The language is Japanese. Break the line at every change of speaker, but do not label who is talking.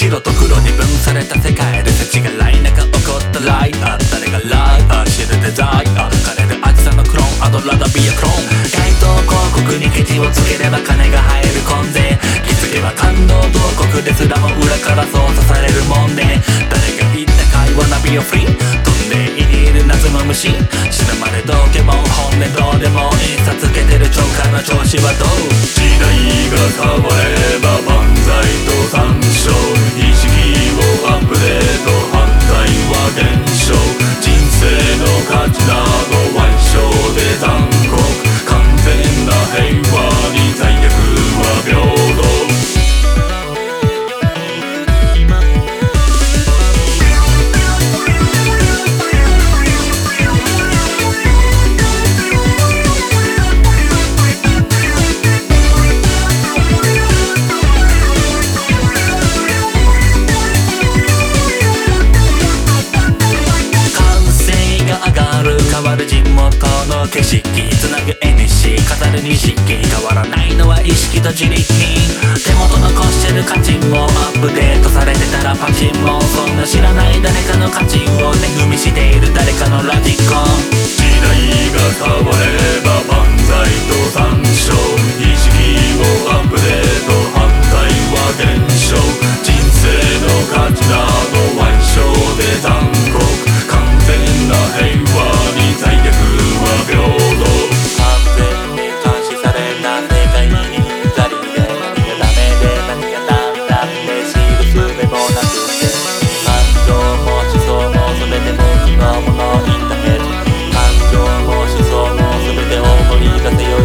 白と黒に分された世界で世知がない中起こったライター誰がライター知るデザイナー枯れる暑さのクローンアドラダビアクローン街頭広告にケチをつければ金が入る混ぜ気づけば感動報告ですらも裏から操作されるもんで誰が言った会話なビアフリー飛んでいりる謎の虫死ぬまでドケモン本音どうでもいいさつけてる超過の調子はどう時
代が変われ
景色つなぐ NC 飾る錦変わらないのは意識と自力手元残してる価値もアップデートされてたらパチンもそんな知らない誰かの価値を恵みしている誰かのラジコン the